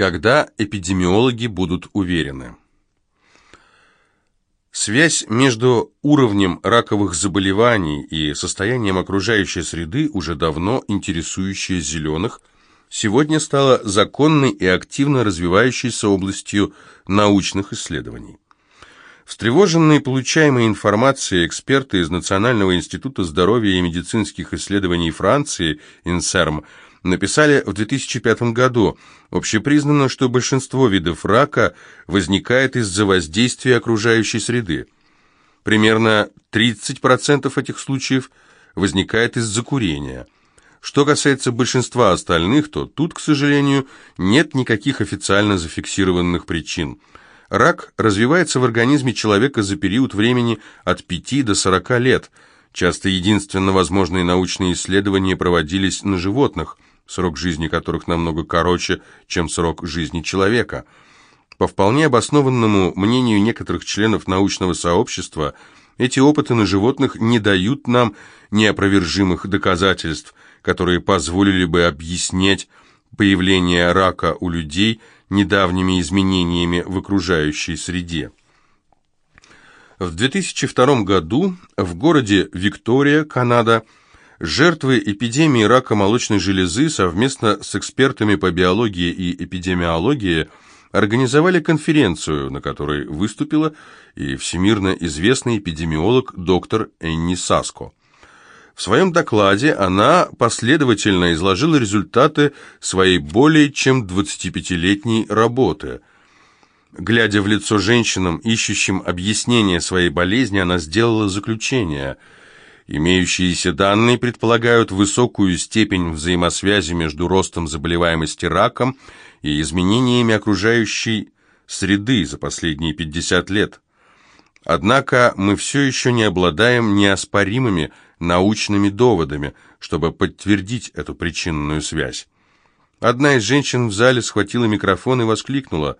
Когда эпидемиологи будут уверены? Связь между уровнем раковых заболеваний и состоянием окружающей среды, уже давно интересующая зеленых, сегодня стала законной и активно развивающейся областью научных исследований. Встревоженные получаемой информацией эксперты из Национального института здоровья и медицинских исследований Франции, ИНСЕРМ, написали в 2005 году. Общепризнано, что большинство видов рака возникает из-за воздействия окружающей среды. Примерно 30% этих случаев возникает из-за курения. Что касается большинства остальных, то тут, к сожалению, нет никаких официально зафиксированных причин. Рак развивается в организме человека за период времени от 5 до 40 лет. Часто единственно возможные научные исследования проводились на животных – срок жизни которых намного короче, чем срок жизни человека. По вполне обоснованному мнению некоторых членов научного сообщества, эти опыты на животных не дают нам неопровержимых доказательств, которые позволили бы объяснять появление рака у людей недавними изменениями в окружающей среде. В 2002 году в городе Виктория, Канада, Жертвы эпидемии рака молочной железы совместно с экспертами по биологии и эпидемиологии организовали конференцию, на которой выступила и всемирно известный эпидемиолог доктор Энни Саско. В своем докладе она последовательно изложила результаты своей более чем 25-летней работы. Глядя в лицо женщинам, ищущим объяснение своей болезни, она сделала заключение – Имеющиеся данные предполагают высокую степень взаимосвязи между ростом заболеваемости раком и изменениями окружающей среды за последние 50 лет. Однако мы все еще не обладаем неоспоримыми научными доводами, чтобы подтвердить эту причинную связь. Одна из женщин в зале схватила микрофон и воскликнула,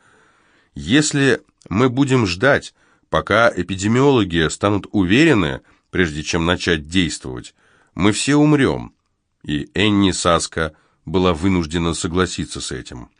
«Если мы будем ждать, пока эпидемиологи станут уверены, прежде чем начать действовать. Мы все умрем. И Энни Саска была вынуждена согласиться с этим.